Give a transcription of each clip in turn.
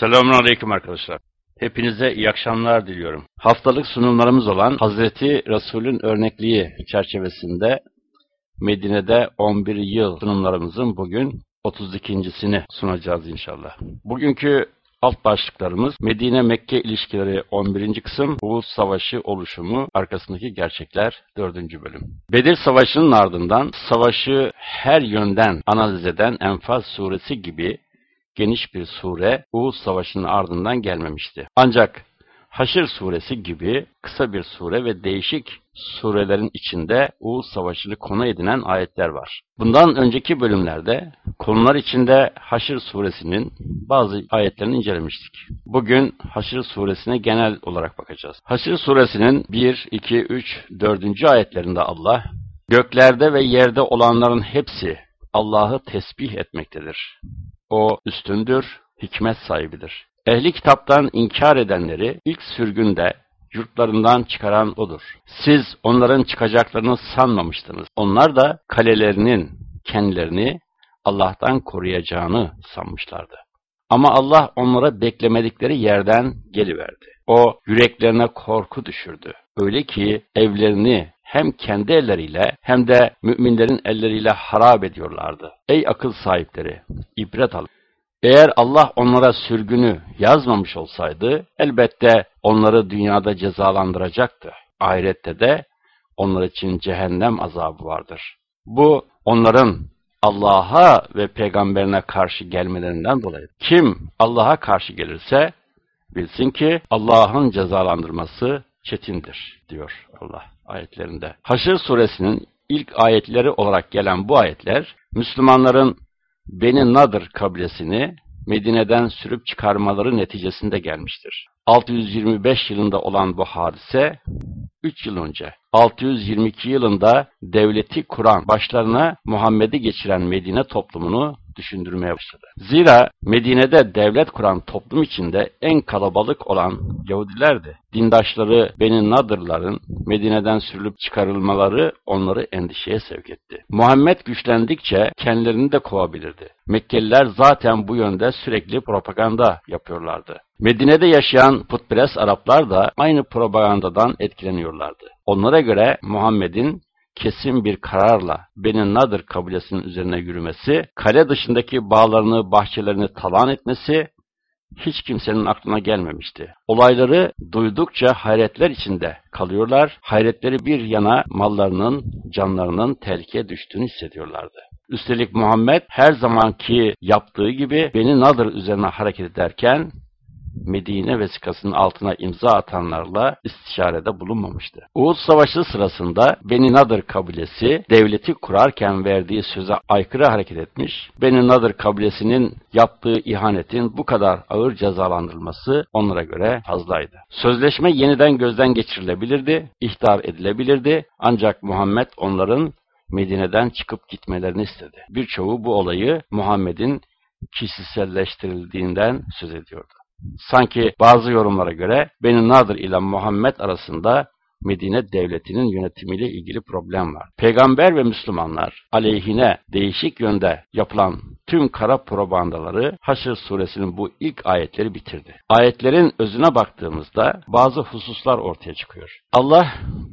Selamun Aleyküm arkadaşlar. Hepinize iyi akşamlar diliyorum. Haftalık sunumlarımız olan Hazreti Resul'ün örnekliği çerçevesinde Medine'de 11 yıl sunumlarımızın bugün 32.sini sunacağız inşallah. Bugünkü alt başlıklarımız Medine-Mekke ilişkileri 11. kısım, Uhud Savaşı oluşumu, arkasındaki gerçekler 4. bölüm. Bedir Savaşı'nın ardından savaşı her yönden analiz eden Enfal suresi gibi geniş bir sure Uhud Savaşı'nın ardından gelmemişti. Ancak Haşr suresi gibi kısa bir sure ve değişik surelerin içinde Uhud Savaşı'nı konu edinen ayetler var. Bundan önceki bölümlerde konular içinde Haşr suresinin bazı ayetlerini incelemiştik. Bugün Haşr suresine genel olarak bakacağız. Haşr suresinin 1, 2, 3, 4. ayetlerinde Allah, göklerde ve yerde olanların hepsi Allah'ı tesbih etmektedir. O üstündür, hikmet sahibidir. Ehli kitaptan inkar edenleri ilk sürgünde yurtlarından çıkaran odur. Siz onların çıkacaklarını sanmamıştınız. Onlar da kalelerinin kendilerini Allah'tan koruyacağını sanmışlardı. Ama Allah onlara beklemedikleri yerden geliverdi. O yüreklerine korku düşürdü. Öyle ki evlerini hem kendi elleriyle hem de müminlerin elleriyle harap ediyorlardı. Ey akıl sahipleri! ibret alın. Eğer Allah onlara sürgünü yazmamış olsaydı, elbette onları dünyada cezalandıracaktı. Ahirette de onlar için cehennem azabı vardır. Bu, onların Allah'a ve peygamberine karşı gelmelerinden dolayı. Kim Allah'a karşı gelirse, bilsin ki Allah'ın cezalandırması çetindir, diyor Allah ayetlerinde. Haşr suresinin ilk ayetleri olarak gelen bu ayetler, Müslümanların Beni Nadır kabilesini Medine'den sürüp çıkarmaları neticesinde gelmiştir. 625 yılında olan bu hadise 3 yıl önce 622 yılında devleti kuran başlarına Muhammed'i geçiren Medine toplumunu düşündürmeye başladı. Zira Medine'de devlet kuran toplum içinde en kalabalık olan Yahudilerdi. Dindaşları Beni Nadırların Medine'den sürülüp çıkarılmaları onları endişeye sevk etti. Muhammed güçlendikçe kendilerini de kovabilirdi. Mekkeliler zaten bu yönde sürekli propaganda yapıyorlardı. Medine'de yaşayan putperest Araplar da aynı propagandadan etkileniyorlardı. Onlara göre Muhammed'in kesin bir kararla Beni Nadir kabilesinin üzerine yürümesi, kale dışındaki bağlarını, bahçelerini talan etmesi hiç kimsenin aklına gelmemişti. Olayları duydukça hayretler içinde kalıyorlar, hayretleri bir yana mallarının, canlarının tehlikeye düştüğünü hissediyorlardı. Üstelik Muhammed her zamanki yaptığı gibi Beni Nadir üzerine hareket ederken Medine vesikasının altına imza atanlarla istişarede bulunmamıştı. Uhud Savaşı sırasında Beni Nadir kabilesi devleti kurarken verdiği söze aykırı hareket etmiş, Beni Nadir kabilesinin yaptığı ihanetin bu kadar ağır cezalandırılması onlara göre fazlaydı. Sözleşme yeniden gözden geçirilebilirdi, ihtar edilebilirdi ancak Muhammed onların Medine'den çıkıp gitmelerini istedi. Birçoğu bu olayı Muhammed'in kişiselleştirildiğinden söz ediyordu. Sanki bazı yorumlara göre Beni Nadir ile Muhammed arasında Medine devletinin yönetimiyle ilgili problem var. Peygamber ve Müslümanlar aleyhine değişik yönde yapılan tüm kara propagandaları Haşr suresinin bu ilk ayetleri bitirdi. Ayetlerin özüne baktığımızda bazı hususlar ortaya çıkıyor. Allah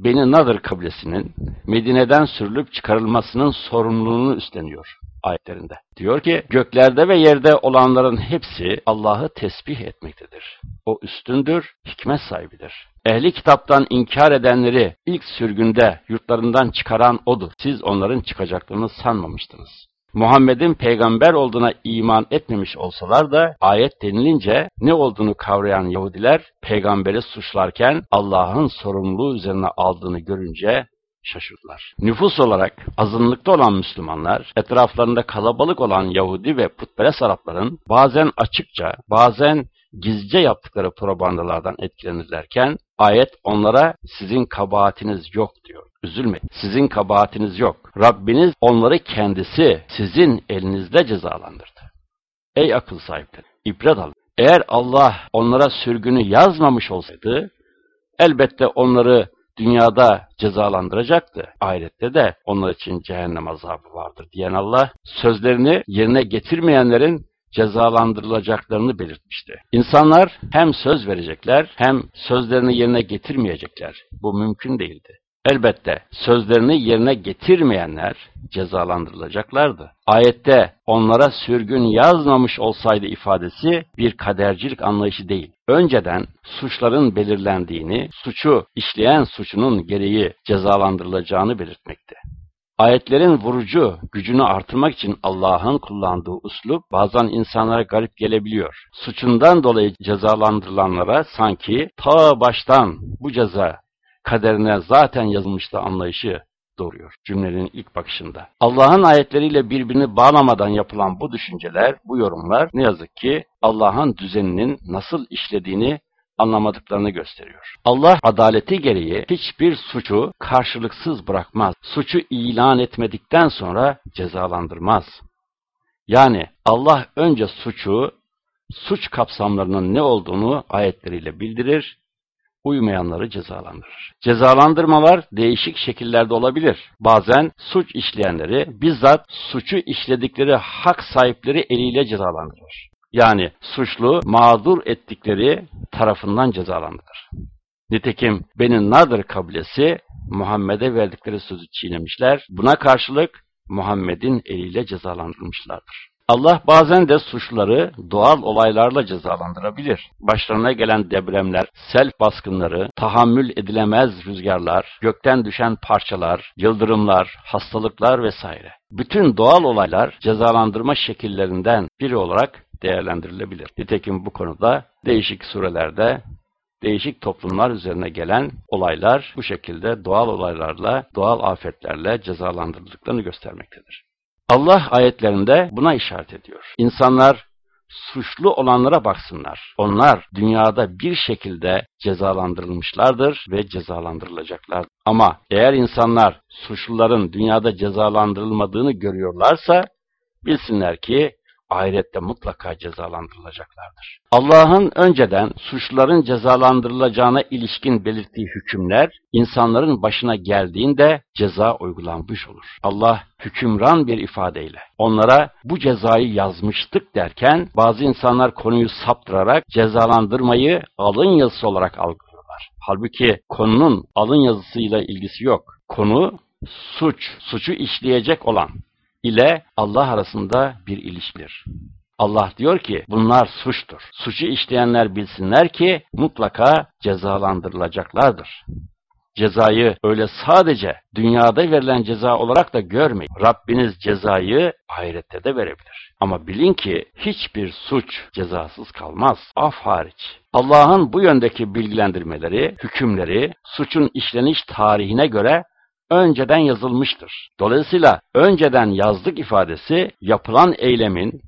Beni Nadir kabilesinin Medine'den sürülüp çıkarılmasının sorumluluğunu üstleniyor ayetlerinde. Diyor ki, göklerde ve yerde olanların hepsi Allah'ı tesbih etmektedir. O üstündür, hikmet sahibidir. Ehli kitaptan inkar edenleri ilk sürgünde yurtlarından çıkaran O'dur. Siz onların çıkacaklarını sanmamıştınız. Muhammed'in peygamber olduğuna iman etmemiş olsalar da ayet denilince ne olduğunu kavrayan Yahudiler peygamberi suçlarken Allah'ın sorumluluğu üzerine aldığını görünce şaşırdılar. Nüfus olarak azınlıkta olan Müslümanlar, etraflarında kalabalık olan Yahudi ve putperest Arapların bazen açıkça, bazen gizlice yaptıkları propagandalardan etkilenirlerken, ayet onlara sizin kabahatiniz yok diyor. Üzülmeyin. Sizin kabahatiniz yok. Rabbiniz onları kendisi sizin elinizde cezalandırdı. Ey akıl sahipleri, ibret alın. Eğer Allah onlara sürgünü yazmamış olsaydı, elbette onları dünyada cezalandıracaktı. Ahirette de onlar için cehennem azabı vardır diyen Allah, sözlerini yerine getirmeyenlerin cezalandırılacaklarını belirtmişti. İnsanlar hem söz verecekler hem sözlerini yerine getirmeyecekler. Bu mümkün değildi. Elbette sözlerini yerine getirmeyenler cezalandırılacaklardı. Ayette onlara sürgün yazmamış olsaydı ifadesi bir kadercilik anlayışı değil. Önceden suçların belirlendiğini, suçu işleyen suçunun gereği cezalandırılacağını belirtmekte. Ayetlerin vurucu gücünü artırmak için Allah'ın kullandığı uslup bazen insanlara garip gelebiliyor. Suçundan dolayı cezalandırılanlara sanki ta baştan bu ceza kaderine zaten yazılmıştı anlayışı doğuruyor cümlenin ilk bakışında. Allah'ın ayetleriyle birbirini bağlamadan yapılan bu düşünceler, bu yorumlar ne yazık ki Allah'ın düzeninin nasıl işlediğini anlamadıklarını gösteriyor. Allah adaleti gereği hiçbir suçu karşılıksız bırakmaz. Suçu ilan etmedikten sonra cezalandırmaz. Yani Allah önce suçu, suç kapsamlarının ne olduğunu ayetleriyle bildirir, uymayanları cezalandırır. Cezalandırmalar değişik şekillerde olabilir. Bazen suç işleyenleri bizzat suçu işledikleri hak sahipleri eliyle cezalandırır. Yani suçlu mağdur ettikleri tarafından cezalandırır. Nitekim Beni Nadir kabilesi Muhammed'e verdikleri sözü çiğnemişler. Buna karşılık Muhammed'in eliyle cezalandırılmışlardır. Allah bazen de suçları doğal olaylarla cezalandırabilir. Başlarına gelen depremler, sel baskınları, tahammül edilemez rüzgarlar, gökten düşen parçalar, yıldırımlar, hastalıklar vesaire. Bütün doğal olaylar cezalandırma şekillerinden biri olarak değerlendirilebilir. Nitekim bu konuda değişik surelerde değişik toplumlar üzerine gelen olaylar bu şekilde doğal olaylarla, doğal afetlerle cezalandırıldıklarını göstermektedir. Allah ayetlerinde buna işaret ediyor. İnsanlar suçlu olanlara baksınlar. Onlar dünyada bir şekilde cezalandırılmışlardır ve cezalandırılacaklar. Ama eğer insanlar suçluların dünyada cezalandırılmadığını görüyorlarsa bilsinler ki ahirette mutlaka cezalandırılacaklardır. Allah'ın önceden suçluların cezalandırılacağına ilişkin belirttiği hükümler, insanların başına geldiğinde ceza uygulanmış olur. Allah hükümran bir ifadeyle onlara bu cezayı yazmıştık derken bazı insanlar konuyu saptırarak cezalandırmayı alın yazısı olarak algılıyorlar. Halbuki konunun alın yazısıyla ilgisi yok. Konu suç, suçu işleyecek olan ile Allah arasında bir ilişkidir. Allah diyor ki bunlar suçtur. Suçu işleyenler bilsinler ki mutlaka cezalandırılacaklardır. Cezayı öyle sadece dünyada verilen ceza olarak da görmeyin. Rabbiniz cezayı ahirette de verebilir. Ama bilin ki hiçbir suç cezasız kalmaz. Af hariç. Allah'ın bu yöndeki bilgilendirmeleri, hükümleri, suçun işleniş tarihine göre önceden yazılmıştır. Dolayısıyla önceden yazdık ifadesi yapılan eylemin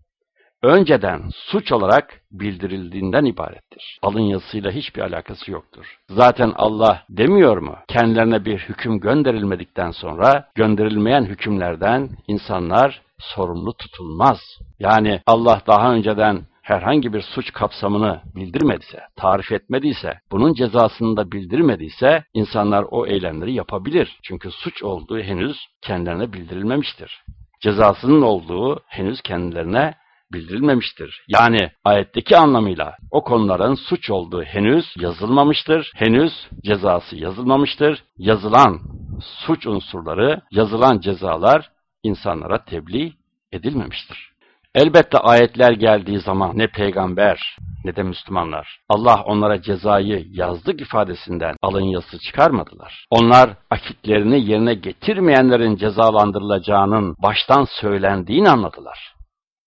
önceden suç olarak bildirildiğinden ibarettir. Alın yazısıyla hiçbir alakası yoktur. Zaten Allah demiyor mu? Kendilerine bir hüküm gönderilmedikten sonra gönderilmeyen hükümlerden insanlar sorumlu tutulmaz. Yani Allah daha önceden herhangi bir suç kapsamını bildirmediyse, tarif etmediyse, bunun cezasını da bildirmediyse insanlar o eylemleri yapabilir. Çünkü suç olduğu henüz kendilerine bildirilmemiştir. Cezasının olduğu henüz kendilerine bildirilmemiştir. Yani ayetteki anlamıyla o konuların suç olduğu henüz yazılmamıştır, henüz cezası yazılmamıştır. Yazılan suç unsurları, yazılan cezalar insanlara tebliğ edilmemiştir. Elbette ayetler geldiği zaman ne peygamber ne de Müslümanlar Allah onlara cezayı yazdık ifadesinden alın yazısı çıkarmadılar. Onlar akitlerini yerine getirmeyenlerin cezalandırılacağının baştan söylendiğini anladılar.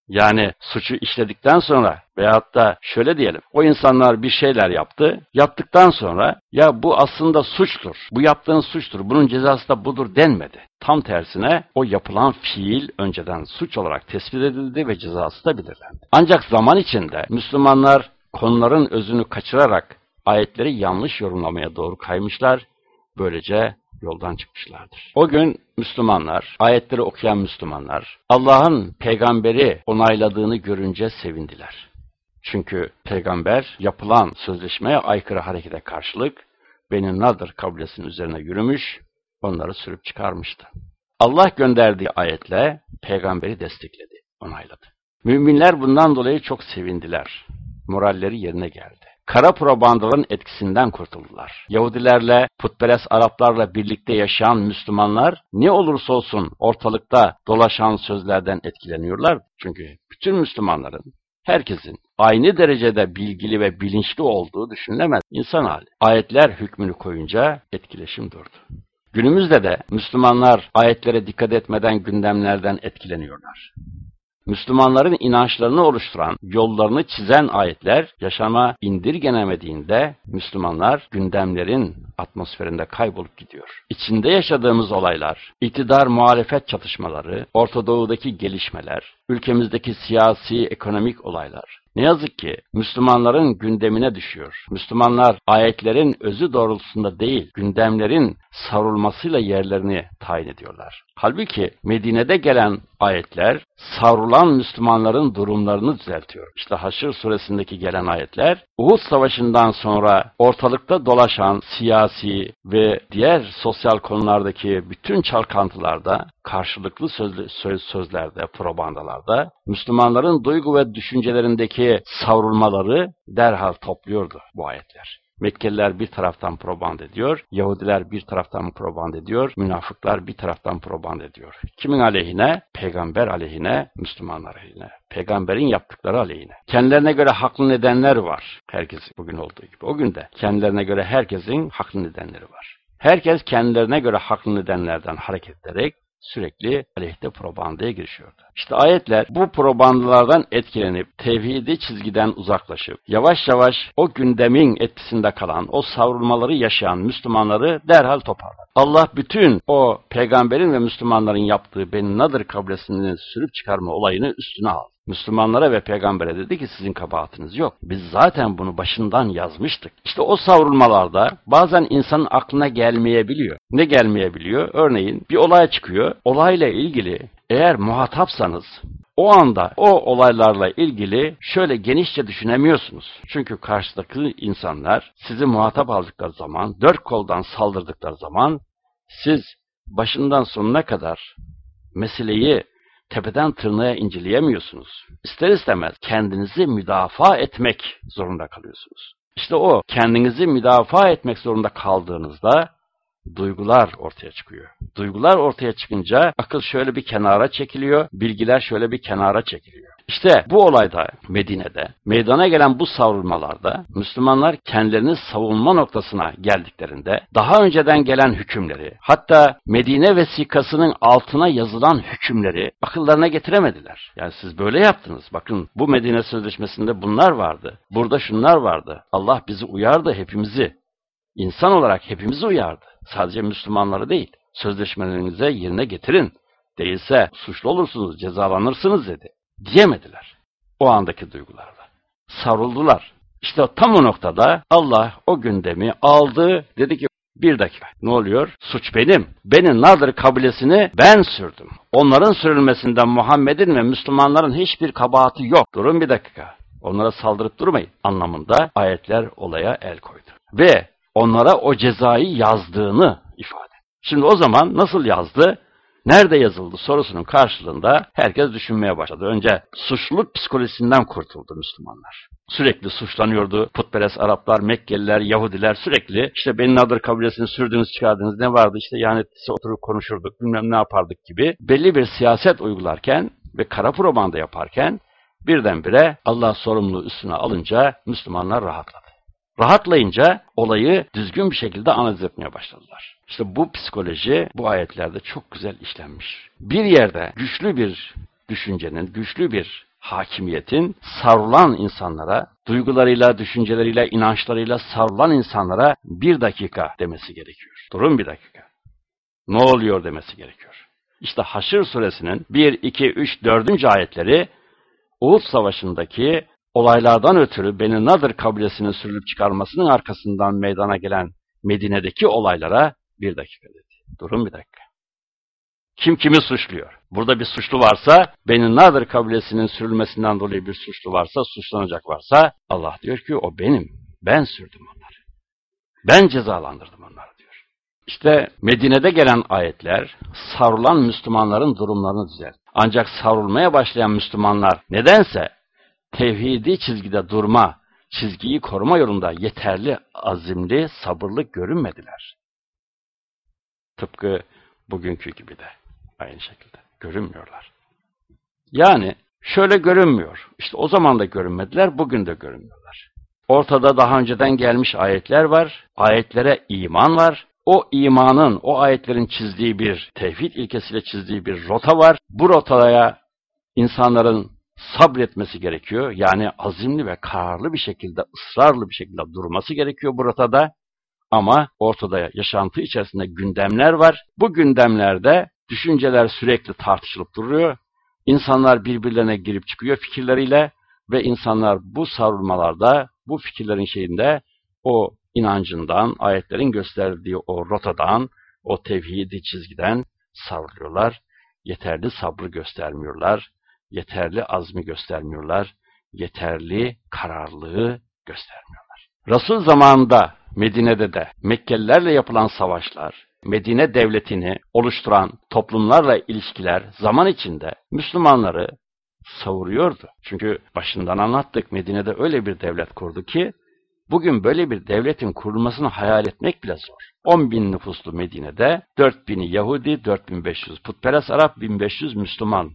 Yani suçu işledikten sonra veyahut da şöyle diyelim, o insanlar bir şeyler yaptı, yaptıktan sonra ya bu aslında suçtur, bu yaptığın suçtur, bunun cezası da budur denmedi. Tam tersine o yapılan fiil önceden suç olarak tespit edildi ve cezası da belirlendi. Ancak zaman içinde Müslümanlar konuların özünü kaçırarak ayetleri yanlış yorumlamaya doğru kaymışlar, böylece yoldan çıkmışlardır. O gün Müslümanlar, ayetleri okuyan Müslümanlar, Allah'ın peygamberi onayladığını görünce sevindiler. Çünkü peygamber yapılan sözleşmeye aykırı harekete karşılık Beni Nadir kabilesinin üzerine yürümüş, onları sürüp çıkarmıştı. Allah gönderdiği ayetle peygamberi destekledi, onayladı. Müminler bundan dolayı çok sevindiler. Moralleri yerine geldi. Kara propagandaların etkisinden kurtuldular. Yahudilerle, putperest Araplarla birlikte yaşayan Müslümanlar ne olursa olsun ortalıkta dolaşan sözlerden etkileniyorlar. Çünkü bütün Müslümanların, herkesin aynı derecede bilgili ve bilinçli olduğu düşünülemez insan hali. Ayetler hükmünü koyunca etkileşim durdu. Günümüzde de Müslümanlar ayetlere dikkat etmeden gündemlerden etkileniyorlar. Müslümanların inançlarını oluşturan, yollarını çizen ayetler yaşama indirgenemediğinde Müslümanlar gündemlerin atmosferinde kaybolup gidiyor. İçinde yaşadığımız olaylar, iktidar muhalefet çatışmaları, Orta Doğu'daki gelişmeler, ülkemizdeki siyasi, ekonomik olaylar, ne yazık ki Müslümanların gündemine düşüyor. Müslümanlar ayetlerin özü doğrultusunda değil, gündemlerin savrulmasıyla yerlerini tayin ediyorlar. Halbuki Medine'de gelen ayetler savrulan Müslümanların durumlarını düzeltiyor. İşte Haşr suresindeki gelen ayetler Uhud Savaşı'ndan sonra ortalıkta dolaşan siyasi ve diğer sosyal konulardaki bütün çalkantılarda karşılıklı söz, sözlerde, propagandalarda Müslümanların duygu ve düşüncelerindeki savrulmaları derhal topluyordu bu ayetler. Mekkeliler bir taraftan proband ediyor, Yahudiler bir taraftan proband ediyor, münafıklar bir taraftan proband ediyor. Kimin aleyhine? Peygamber aleyhine, Müslümanlar aleyhine. Peygamberin yaptıkları aleyhine. Kendilerine göre haklı nedenler var. Herkes bugün olduğu gibi. O gün de kendilerine göre herkesin haklı nedenleri var. Herkes kendilerine göre haklı nedenlerden hareket ederek sürekli aleyhte propagandaya girişiyordu. İşte ayetler bu propagandalardan etkilenip tevhidi çizgiden uzaklaşıp yavaş yavaş o gündemin etkisinde kalan, o savrulmaları yaşayan Müslümanları derhal toparladı. Allah bütün o peygamberin ve Müslümanların yaptığı Beni Nadir kabilesini sürüp çıkarma olayını üstüne aldı. Müslümanlara ve peygambere dedi ki sizin kabahatiniz yok. Biz zaten bunu başından yazmıştık. İşte o savrulmalarda bazen insanın aklına gelmeyebiliyor. Ne gelmeyebiliyor? Örneğin bir olay çıkıyor. Olayla ilgili eğer muhatapsanız o anda o olaylarla ilgili şöyle genişçe düşünemiyorsunuz. Çünkü karşıdaki insanlar sizi muhatap aldıkları zaman, dört koldan saldırdıkları zaman siz başından sonuna kadar meseleyi tepeden tırnağa inceleyemiyorsunuz. İster istemez kendinizi müdafaa etmek zorunda kalıyorsunuz. İşte o kendinizi müdafaa etmek zorunda kaldığınızda duygular ortaya çıkıyor. Duygular ortaya çıkınca akıl şöyle bir kenara çekiliyor, bilgiler şöyle bir kenara çekiliyor. İşte bu olayda Medine'de meydana gelen bu savrulmalarda Müslümanlar kendilerini savunma noktasına geldiklerinde daha önceden gelen hükümleri hatta Medine vesikasının altına yazılan hükümleri akıllarına getiremediler. Yani siz böyle yaptınız. Bakın bu Medine Sözleşmesi'nde bunlar vardı. Burada şunlar vardı. Allah bizi uyardı hepimizi. İnsan olarak hepimizi uyardı. Sadece Müslümanları değil. Sözleşmelerinize yerine getirin. Değilse suçlu olursunuz, cezalanırsınız dedi diyemediler. O andaki duygularla. Sarıldılar. İşte tam o noktada Allah o gündemi aldı. Dedi ki bir dakika ne oluyor? Suç benim. Benim Nadir kabilesini ben sürdüm. Onların sürülmesinden Muhammed'in ve Müslümanların hiçbir kabahati yok. Durun bir dakika. Onlara saldırıp durmayın anlamında ayetler olaya el koydu. Ve onlara o cezayı yazdığını ifade. Şimdi o zaman nasıl yazdı? Nerede yazıldı sorusunun karşılığında herkes düşünmeye başladı. Önce suçluluk psikolojisinden kurtuldu Müslümanlar. Sürekli suçlanıyordu. Putperest Araplar, Mekkeliler, Yahudiler sürekli işte Beni Nadir kabilesini sürdünüz çıkardınız ne vardı işte yani oturup konuşurduk bilmem ne yapardık gibi belli bir siyaset uygularken ve kara propaganda yaparken birdenbire Allah sorumluluğu üstüne alınca Müslümanlar rahatladı. Rahatlayınca olayı düzgün bir şekilde analiz etmeye başladılar. İşte bu psikoloji bu ayetlerde çok güzel işlenmiş. Bir yerde güçlü bir düşüncenin, güçlü bir hakimiyetin sarılan insanlara, duygularıyla, düşünceleriyle, inançlarıyla sarılan insanlara bir dakika demesi gerekiyor. Durun bir dakika. Ne oluyor demesi gerekiyor. İşte Haşr suresinin 1, 2, 3, 4. ayetleri Uhud Savaşı'ndaki olaylardan ötürü Beni Nadir kabilesinin sürülüp çıkarmasının arkasından meydana gelen Medine'deki olaylara bir dakika dedi. Durun bir dakika. Kim kimi suçluyor? Burada bir suçlu varsa, Beni Nadir kabilesinin sürülmesinden dolayı bir suçlu varsa, suçlanacak varsa, Allah diyor ki o benim. Ben sürdüm onları. Ben cezalandırdım onları diyor. İşte Medine'de gelen ayetler savrulan Müslümanların durumlarını düzelt. Ancak savrulmaya başlayan Müslümanlar nedense tevhidi çizgide durma, çizgiyi koruma yolunda yeterli azimli, sabırlı görünmediler. Tıpkı bugünkü gibi de aynı şekilde görünmüyorlar. Yani şöyle görünmüyor. İşte o zaman da görünmediler, bugün de görünmüyorlar. Ortada daha önceden gelmiş ayetler var, ayetlere iman var. O imanın, o ayetlerin çizdiği bir, tevhid ilkesiyle çizdiği bir rota var. Bu rotaya insanların sabretmesi gerekiyor. Yani azimli ve kararlı bir şekilde, ısrarlı bir şekilde durması gerekiyor bu rotada. Ama ortada yaşantı içerisinde gündemler var. Bu gündemlerde düşünceler sürekli tartışılıp duruyor. İnsanlar birbirlerine girip çıkıyor fikirleriyle ve insanlar bu savrulmalarda, bu fikirlerin şeyinde o inancından, ayetlerin gösterdiği o rotadan, o tevhidi çizgiden savruluyorlar. Yeterli sabrı göstermiyorlar, yeterli azmi göstermiyorlar, yeterli kararlılığı göstermiyorlar. Resul zamanında Medine'de de Mekkelilerle yapılan savaşlar, Medine devletini oluşturan toplumlarla ilişkiler zaman içinde Müslümanları savuruyordu. Çünkü başından anlattık Medine'de öyle bir devlet kurdu ki bugün böyle bir devletin kurulmasını hayal etmek bile zor. 10 bin nüfuslu Medine'de 4 bini Yahudi, 4500 putperest Arap, 1500 Müslüman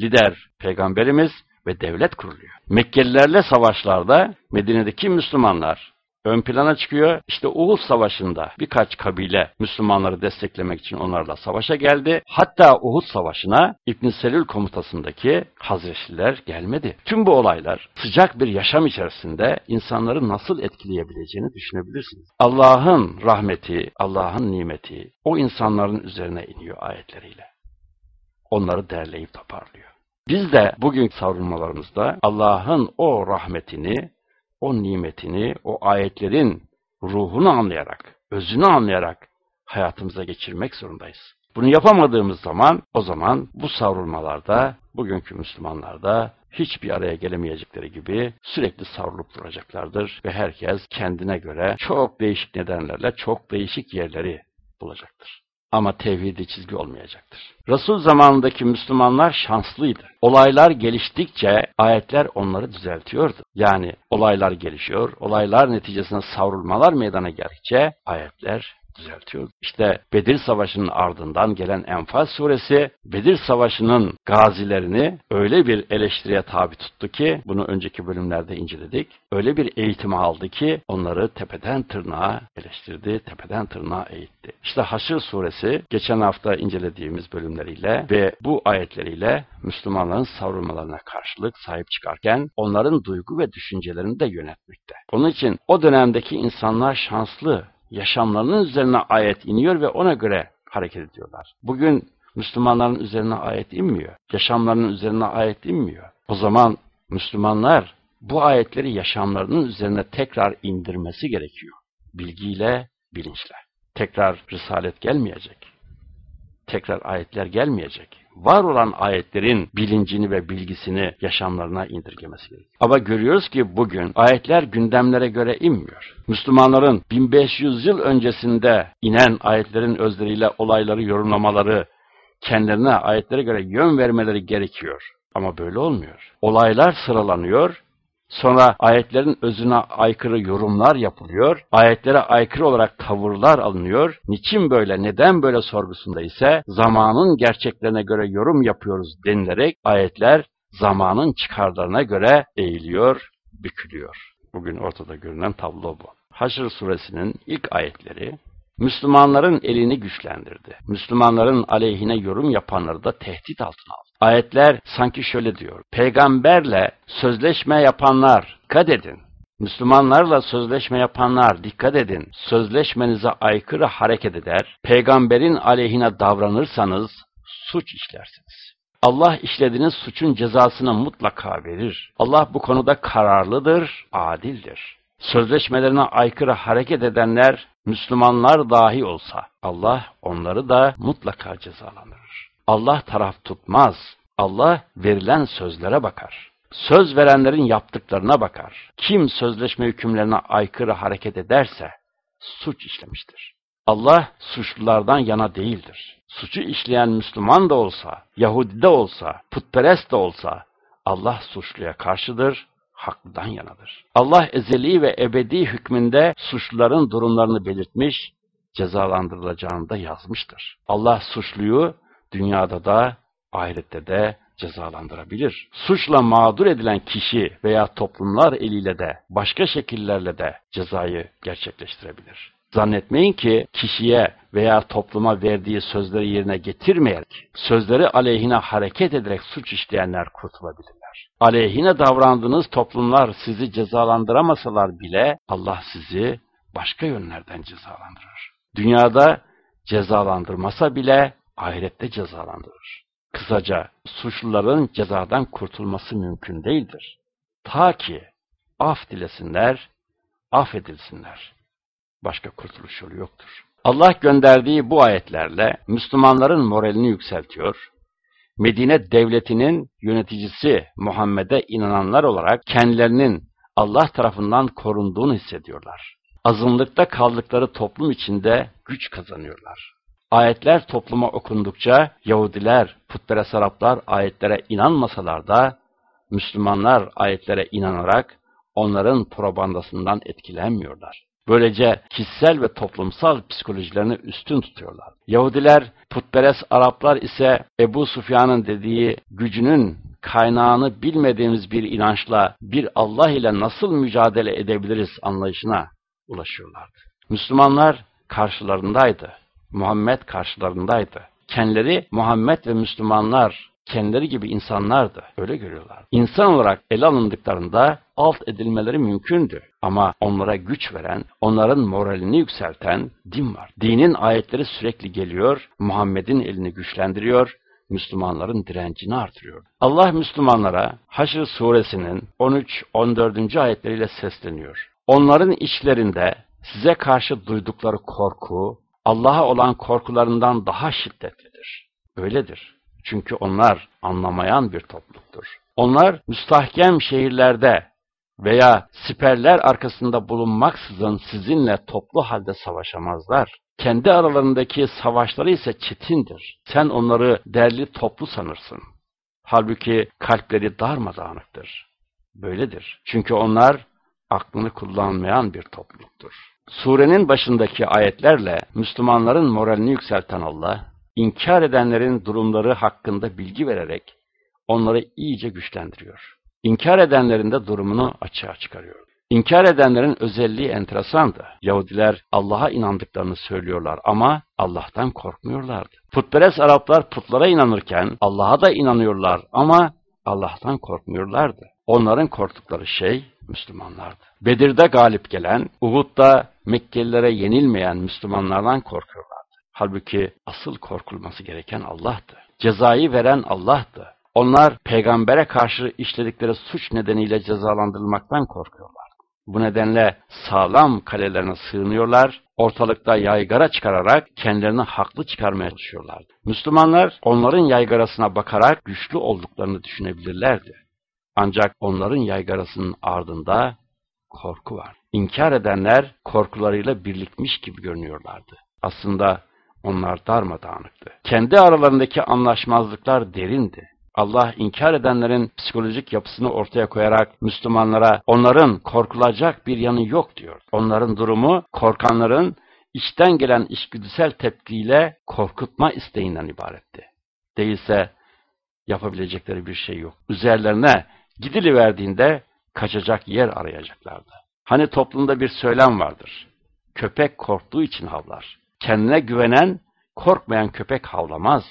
lider peygamberimiz ve devlet kuruluyor. Mekkelilerle savaşlarda Medine'deki Müslümanlar ön plana çıkıyor. İşte Uhud Savaşı'nda birkaç kabile Müslümanları desteklemek için onlarla savaşa geldi. Hatta Uhud Savaşı'na İbn Selül komutasındaki Hazreçliler gelmedi. Tüm bu olaylar sıcak bir yaşam içerisinde insanları nasıl etkileyebileceğini düşünebilirsiniz. Allah'ın rahmeti, Allah'ın nimeti o insanların üzerine iniyor ayetleriyle. Onları derleyip toparlıyor. Biz de bugün savrulmalarımızda Allah'ın o rahmetini, o nimetini, o ayetlerin ruhunu anlayarak, özünü anlayarak hayatımıza geçirmek zorundayız. Bunu yapamadığımız zaman, o zaman bu savrulmalarda, bugünkü Müslümanlarda hiçbir araya gelemeyecekleri gibi sürekli savrulup duracaklardır ve herkes kendine göre çok değişik nedenlerle çok değişik yerleri bulacaktır ama tevhidi çizgi olmayacaktır. Resul zamanındaki Müslümanlar şanslıydı. Olaylar geliştikçe ayetler onları düzeltiyordu. Yani olaylar gelişiyor, olaylar neticesinde savrulmalar meydana geldikçe ayetler düzeltiyor. İşte Bedir Savaşı'nın ardından gelen Enfal suresi Bedir Savaşı'nın gazilerini öyle bir eleştiriye tabi tuttu ki bunu önceki bölümlerde inceledik. Öyle bir eğitimi aldı ki onları tepeden tırnağa eleştirdi, tepeden tırnağa eğitti. İşte Haşr suresi geçen hafta incelediğimiz bölümleriyle ve bu ayetleriyle Müslümanların savrulmalarına karşılık sahip çıkarken onların duygu ve düşüncelerini de yönetmekte. Onun için o dönemdeki insanlar şanslı, yaşamlarının üzerine ayet iniyor ve ona göre hareket ediyorlar. Bugün Müslümanların üzerine ayet inmiyor. Yaşamlarının üzerine ayet inmiyor. O zaman Müslümanlar bu ayetleri yaşamlarının üzerine tekrar indirmesi gerekiyor. Bilgiyle, bilinçle. Tekrar risalet gelmeyecek. Tekrar ayetler gelmeyecek var olan ayetlerin bilincini ve bilgisini yaşamlarına indirgemesi gerekiyor. Ama görüyoruz ki bugün ayetler gündemlere göre inmiyor. Müslümanların 1500 yıl öncesinde inen ayetlerin özleriyle olayları yorumlamaları, kendilerine ayetlere göre yön vermeleri gerekiyor. Ama böyle olmuyor. Olaylar sıralanıyor, Sonra ayetlerin özüne aykırı yorumlar yapılıyor. Ayetlere aykırı olarak tavırlar alınıyor. Niçin böyle, neden böyle sorgusunda ise zamanın gerçeklerine göre yorum yapıyoruz denilerek ayetler zamanın çıkarlarına göre eğiliyor, bükülüyor. Bugün ortada görünen tablo bu. Haşr suresinin ilk ayetleri Müslümanların elini güçlendirdi. Müslümanların aleyhine yorum yapanları da tehdit altına aldı. Ayetler sanki şöyle diyor. Peygamberle sözleşme yapanlar dikkat edin. Müslümanlarla sözleşme yapanlar dikkat edin. Sözleşmenize aykırı hareket eder. Peygamberin aleyhine davranırsanız suç işlersiniz. Allah işlediğiniz suçun cezasını mutlaka verir. Allah bu konuda kararlıdır, adildir. Sözleşmelerine aykırı hareket edenler Müslümanlar dahi olsa Allah onları da mutlaka cezalandırır. Allah taraf tutmaz. Allah verilen sözlere bakar. Söz verenlerin yaptıklarına bakar. Kim sözleşme hükümlerine aykırı hareket ederse suç işlemiştir. Allah suçlulardan yana değildir. Suçu işleyen Müslüman da olsa, Yahudi de olsa, putperest de olsa Allah suçluya karşıdır, haklıdan yanadır. Allah ezeli ve ebedi hükmünde suçluların durumlarını belirtmiş, cezalandırılacağını da yazmıştır. Allah suçluyu dünyada da ahirette de cezalandırabilir. Suçla mağdur edilen kişi veya toplumlar eliyle de başka şekillerle de cezayı gerçekleştirebilir. Zannetmeyin ki kişiye veya topluma verdiği sözleri yerine getirmeyerek, sözleri aleyhine hareket ederek suç işleyenler kurtulabilirler. Aleyhine davrandığınız toplumlar sizi cezalandıramasalar bile Allah sizi başka yönlerden cezalandırır. Dünyada cezalandırmasa bile ahirette cezalandırır. Kısaca suçluların cezadan kurtulması mümkün değildir. Ta ki af dilesinler, affedilsinler. Başka kurtuluş yolu yoktur. Allah gönderdiği bu ayetlerle Müslümanların moralini yükseltiyor, Medine devletinin yöneticisi Muhammed'e inananlar olarak kendilerinin Allah tarafından korunduğunu hissediyorlar. Azınlıkta kaldıkları toplum içinde güç kazanıyorlar. Ayetler topluma okundukça Yahudiler, putperest Araplar ayetlere inanmasalar da Müslümanlar ayetlere inanarak onların propagandasından etkilenmiyorlar. Böylece kişisel ve toplumsal psikolojilerini üstün tutuyorlar. Yahudiler, putperest Araplar ise Ebu Sufyan'ın dediği gücünün kaynağını bilmediğimiz bir inançla bir Allah ile nasıl mücadele edebiliriz anlayışına ulaşıyorlardı. Müslümanlar karşılarındaydı. Muhammed karşılarındaydı. Kendileri Muhammed ve Müslümanlar kendileri gibi insanlardı. Öyle görüyorlar. İnsan olarak ele alındıklarında alt edilmeleri mümkündü. Ama onlara güç veren, onların moralini yükselten din var. Dinin ayetleri sürekli geliyor, Muhammed'in elini güçlendiriyor, Müslümanların direncini artırıyor. Allah Müslümanlara Haşr suresinin 13-14. ayetleriyle sesleniyor. Onların içlerinde size karşı duydukları korku, Allah'a olan korkularından daha şiddetlidir. Öyledir. Çünkü onlar anlamayan bir topluluktur. Onlar müstahkem şehirlerde veya siperler arkasında bulunmaksızın sizinle toplu halde savaşamazlar. Kendi aralarındaki savaşları ise çetindir. Sen onları derli toplu sanırsın. Halbuki kalpleri darmadağınıktır. Böyledir. Çünkü onlar aklını kullanmayan bir topluluktur. Surenin başındaki ayetlerle Müslümanların moralini yükselten Allah, inkar edenlerin durumları hakkında bilgi vererek onları iyice güçlendiriyor. İnkar edenlerin de durumunu açığa çıkarıyor. İnkar edenlerin özelliği enteresandı. Yahudiler Allah'a inandıklarını söylüyorlar ama Allah'tan korkmuyorlardı. Putperest Araplar putlara inanırken Allah'a da inanıyorlar ama Allah'tan korkmuyorlardı. Onların korktukları şey Müslümanlardı. Bedir'de galip gelen, Uhud'da Mekkelilere yenilmeyen Müslümanlardan korkuyorlardı. Halbuki asıl korkulması gereken Allah'tı. Cezayı veren Allah'tı. Onlar peygambere karşı işledikleri suç nedeniyle cezalandırılmaktan korkuyorlar. Bu nedenle sağlam kalelerine sığınıyorlar, ortalıkta yaygara çıkararak kendilerini haklı çıkarmaya çalışıyorlardı. Müslümanlar onların yaygarasına bakarak güçlü olduklarını düşünebilirlerdi. Ancak onların yaygarasının ardında korku var. İnkar edenler korkularıyla birlikmiş gibi görünüyorlardı. Aslında onlar darmadağınıktı. Kendi aralarındaki anlaşmazlıklar derindi. Allah inkar edenlerin psikolojik yapısını ortaya koyarak Müslümanlara onların korkulacak bir yanı yok diyor. Onların durumu korkanların içten gelen içgüdüsel tepkiyle korkutma isteğinden ibaretti. Değilse yapabilecekleri bir şey yok. Üzerlerine gidiliverdiğinde kaçacak yer arayacaklardı. Hani toplumda bir söylem vardır. Köpek korktuğu için havlar. Kendine güvenen, korkmayan köpek havlamaz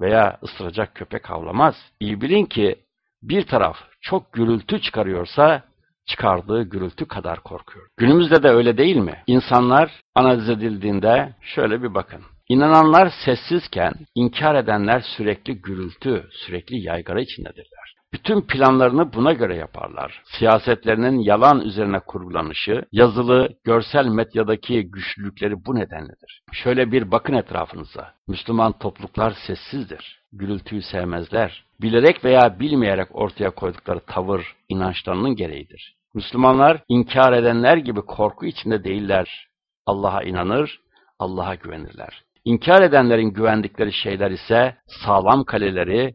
veya ısıracak köpek havlamaz. İyi bilin ki bir taraf çok gürültü çıkarıyorsa çıkardığı gürültü kadar korkuyor. Günümüzde de öyle değil mi? İnsanlar analiz edildiğinde şöyle bir bakın. İnananlar sessizken inkar edenler sürekli gürültü, sürekli yaygara içindedirler. Bütün planlarını buna göre yaparlar. Siyasetlerinin yalan üzerine kurgulanışı, yazılı, görsel medyadaki güçlülükleri bu nedenledir. Şöyle bir bakın etrafınıza. Müslüman topluluklar sessizdir. Gürültüyü sevmezler. Bilerek veya bilmeyerek ortaya koydukları tavır, inançlarının gereğidir. Müslümanlar inkar edenler gibi korku içinde değiller. Allah'a inanır, Allah'a güvenirler. İnkar edenlerin güvendikleri şeyler ise sağlam kaleleri,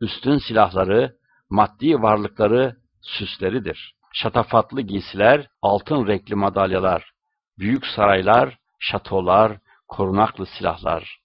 üstün silahları, maddi varlıkları, süsleridir. Şatafatlı giysiler, altın renkli madalyalar, büyük saraylar, şatolar, korunaklı silahlar,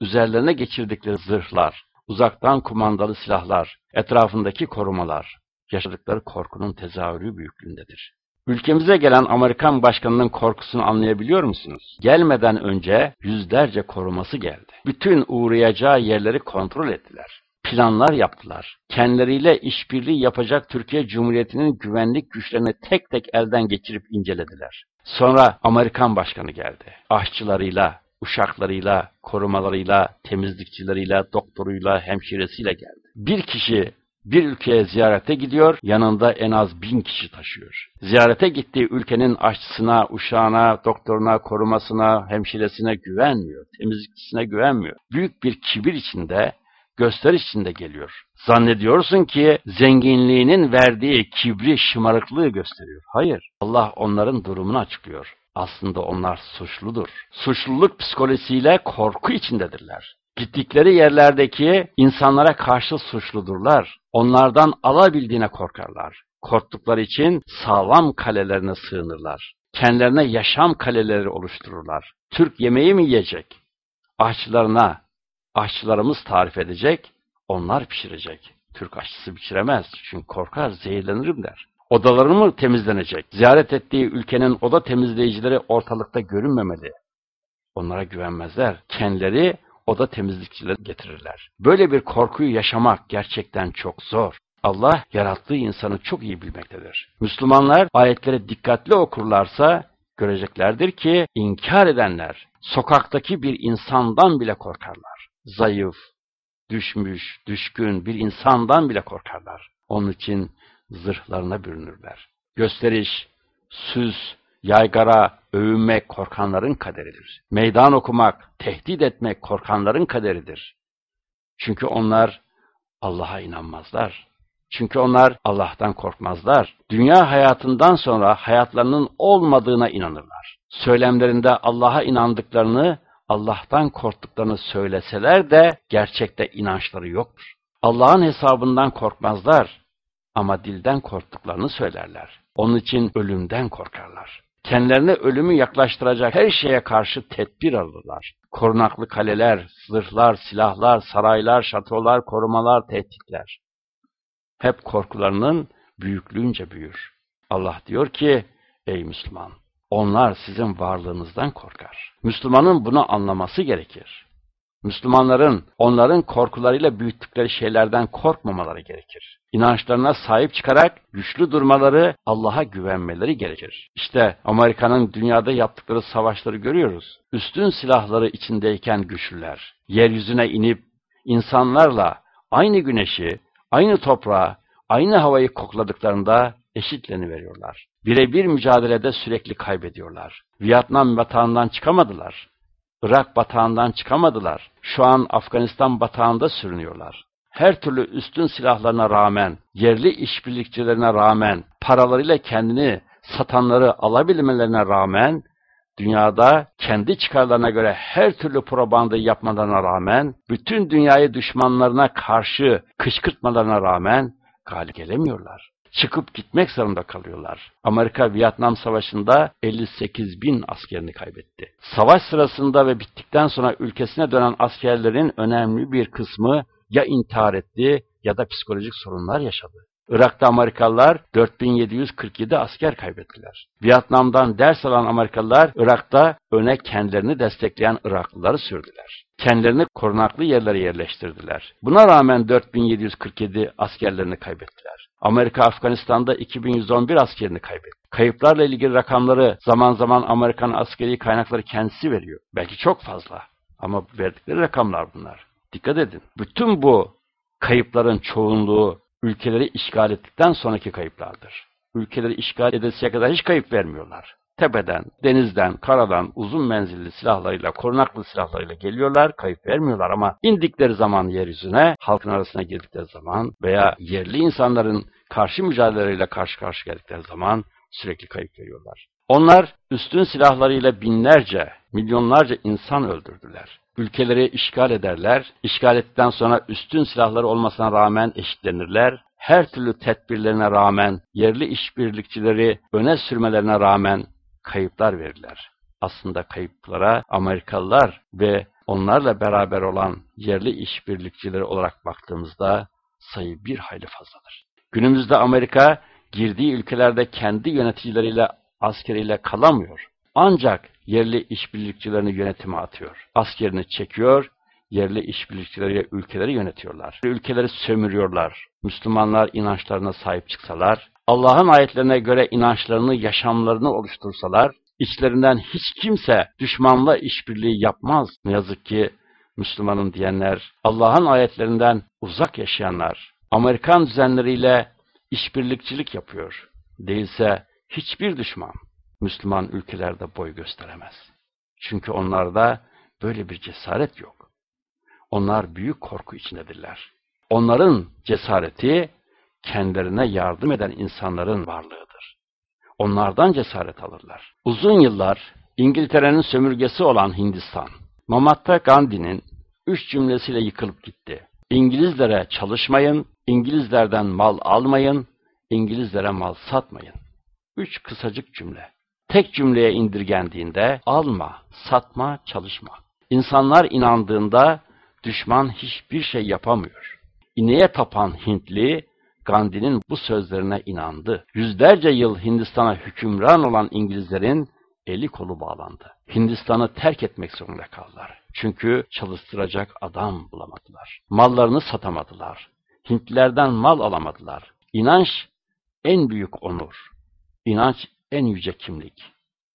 üzerlerine geçirdikleri zırhlar, uzaktan kumandalı silahlar, etrafındaki korumalar, yaşadıkları korkunun tezahürü büyüklüğündedir. Ülkemize gelen Amerikan başkanının korkusunu anlayabiliyor musunuz? Gelmeden önce yüzlerce koruması geldi. Bütün uğrayacağı yerleri kontrol ettiler. Planlar yaptılar. Kendileriyle işbirliği yapacak Türkiye Cumhuriyeti'nin güvenlik güçlerini tek tek elden geçirip incelediler. Sonra Amerikan başkanı geldi. Aşçılarıyla, uşaklarıyla, korumalarıyla, temizlikçileriyle, doktoruyla, hemşiresiyle geldi. Bir kişi bir ülkeye ziyarete gidiyor, yanında en az bin kişi taşıyor. Ziyarete gittiği ülkenin aşçısına, uşağına, doktoruna, korumasına, hemşiresine güvenmiyor, temizlikçisine güvenmiyor. Büyük bir kibir içinde, gösteriş içinde geliyor. Zannediyorsun ki zenginliğinin verdiği kibri, şımarıklığı gösteriyor. Hayır, Allah onların durumunu açıklıyor. Aslında onlar suçludur. Suçluluk psikolojisiyle korku içindedirler. Gittikleri yerlerdeki insanlara karşı suçludurlar. Onlardan alabildiğine korkarlar. Korktukları için sağlam kalelerine sığınırlar. Kendilerine yaşam kaleleri oluştururlar. Türk yemeği mi yiyecek? Aşçılarına, aşçılarımız tarif edecek, onlar pişirecek. Türk aşçısı pişiremez çünkü korkar, zehirlenirim der. Odaları mı temizlenecek? Ziyaret ettiği ülkenin oda temizleyicileri ortalıkta görünmemeli. Onlara güvenmezler. Kendileri oda temizlikçileri getirirler. Böyle bir korkuyu yaşamak gerçekten çok zor. Allah yarattığı insanı çok iyi bilmektedir. Müslümanlar ayetleri dikkatli okurlarsa göreceklerdir ki inkar edenler sokaktaki bir insandan bile korkarlar. Zayıf, düşmüş, düşkün bir insandan bile korkarlar. Onun için zırhlarına bürünürler. Gösteriş, süs, yaygara, övünmek korkanların kaderidir. Meydan okumak, tehdit etmek korkanların kaderidir. Çünkü onlar Allah'a inanmazlar. Çünkü onlar Allah'tan korkmazlar. Dünya hayatından sonra hayatlarının olmadığına inanırlar. Söylemlerinde Allah'a inandıklarını, Allah'tan korktuklarını söyleseler de gerçekte inançları yoktur. Allah'ın hesabından korkmazlar ama dilden korktuklarını söylerler. Onun için ölümden korkarlar. Kendilerine ölümü yaklaştıracak her şeye karşı tedbir alırlar. Korunaklı kaleler, zırhlar, silahlar, saraylar, şatolar, korumalar, tehditler. Hep korkularının büyüklüğünce büyür. Allah diyor ki, ey Müslüman, onlar sizin varlığınızdan korkar. Müslümanın bunu anlaması gerekir. Müslümanların onların korkularıyla büyüttükleri şeylerden korkmamaları gerekir. İnançlarına sahip çıkarak güçlü durmaları, Allah'a güvenmeleri gerekir. İşte Amerika'nın dünyada yaptıkları savaşları görüyoruz. Üstün silahları içindeyken güçlüler, yeryüzüne inip insanlarla aynı güneşi, aynı toprağı, aynı havayı kokladıklarında eşitleni veriyorlar. Birebir mücadelede sürekli kaybediyorlar. Vietnam batağından çıkamadılar. Irak batağından çıkamadılar. Şu an Afganistan batağında sürünüyorlar. Her türlü üstün silahlarına rağmen, yerli işbirlikçilerine rağmen, paralarıyla kendini satanları alabilmelerine rağmen, dünyada kendi çıkarlarına göre her türlü propagandı yapmalarına rağmen, bütün dünyayı düşmanlarına karşı kışkırtmalarına rağmen galip gelemiyorlar çıkıp gitmek zorunda kalıyorlar. Amerika Vietnam Savaşı'nda 58 bin askerini kaybetti. Savaş sırasında ve bittikten sonra ülkesine dönen askerlerin önemli bir kısmı ya intihar etti ya da psikolojik sorunlar yaşadı. Irak'ta Amerikalılar 4747 asker kaybettiler. Vietnam'dan ders alan Amerikalılar Irak'ta öne kendilerini destekleyen Iraklıları sürdüler. Kendilerini korunaklı yerlere yerleştirdiler. Buna rağmen 4747 askerlerini kaybettiler. Amerika Afganistan'da 2111 askerini kaybetti. Kayıplarla ilgili rakamları zaman zaman Amerikan askeri kaynakları kendisi veriyor. Belki çok fazla. Ama verdikleri rakamlar bunlar. Dikkat edin. Bütün bu kayıpların çoğunluğu ülkeleri işgal ettikten sonraki kayıplardır. Ülkeleri işgal edilseye kadar hiç kayıp vermiyorlar. Tepeden, denizden, karadan uzun menzilli silahlarıyla, korunaklı silahlarıyla geliyorlar, kayıp vermiyorlar ama indikleri zaman yeryüzüne, halkın arasına girdikleri zaman veya yerli insanların karşı mücadeleleriyle karşı karşı geldikleri zaman sürekli kayıp veriyorlar. Onlar üstün silahlarıyla binlerce, milyonlarca insan öldürdüler. Ülkeleri işgal ederler, işgal ettikten sonra üstün silahları olmasına rağmen eşitlenirler, her türlü tedbirlerine rağmen, yerli işbirlikçileri öne sürmelerine rağmen kayıplar verirler. Aslında kayıplara Amerikalılar ve onlarla beraber olan yerli işbirlikçileri olarak baktığımızda sayı bir hayli fazladır. Günümüzde Amerika girdiği ülkelerde kendi yöneticileriyle, askeriyle kalamıyor. Ancak yerli işbirlikçilerini yönetime atıyor. Askerini çekiyor, yerli işbirlikçileriyle ülkeleri yönetiyorlar. Ülkeleri sömürüyorlar. Müslümanlar inançlarına sahip çıksalar, Allah'ın ayetlerine göre inançlarını, yaşamlarını oluştursalar, içlerinden hiç kimse düşmanla işbirliği yapmaz. Ne yazık ki Müslümanın diyenler, Allah'ın ayetlerinden uzak yaşayanlar, Amerikan düzenleriyle işbirlikçilik yapıyor. Değilse hiçbir düşman Müslüman ülkelerde boy gösteremez. Çünkü onlarda böyle bir cesaret yok. Onlar büyük korku içindedirler. Onların cesareti kendilerine yardım eden insanların varlığıdır. Onlardan cesaret alırlar. Uzun yıllar İngiltere'nin sömürgesi olan Hindistan, Mahatma Gandhi'nin üç cümlesiyle yıkılıp gitti. İngilizlere çalışmayın, İngilizlerden mal almayın, İngilizlere mal satmayın. Üç kısacık cümle. Tek cümleye indirgendiğinde alma, satma, çalışma. İnsanlar inandığında düşman hiçbir şey yapamıyor. İneğe tapan Hintli Gandhi'nin bu sözlerine inandı. Yüzlerce yıl Hindistan'a hükümran olan İngilizlerin eli kolu bağlandı. Hindistan'ı terk etmek zorunda kaldılar. Çünkü çalıştıracak adam bulamadılar. Mallarını satamadılar. Hintlilerden mal alamadılar. İnanç en büyük onur. İnanç en yüce kimlik.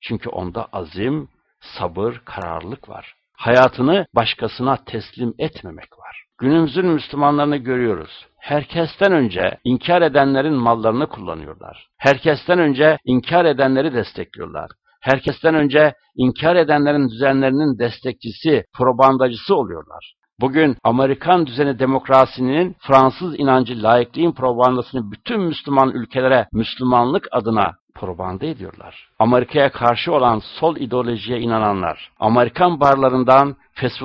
Çünkü onda azim, sabır, kararlılık var. Hayatını başkasına teslim etmemek var. Günümüzün Müslümanlarını görüyoruz. Herkesten önce inkar edenlerin mallarını kullanıyorlar. Herkesten önce inkar edenleri destekliyorlar. Herkesten önce inkar edenlerin düzenlerinin destekçisi, propagandacısı oluyorlar. Bugün Amerikan düzeni demokrasinin Fransız inancı laikliğin propagandasını bütün Müslüman ülkelere Müslümanlık adına propaganda ediyorlar. Amerika'ya karşı olan sol ideolojiye inananlar, Amerikan barlarından, fast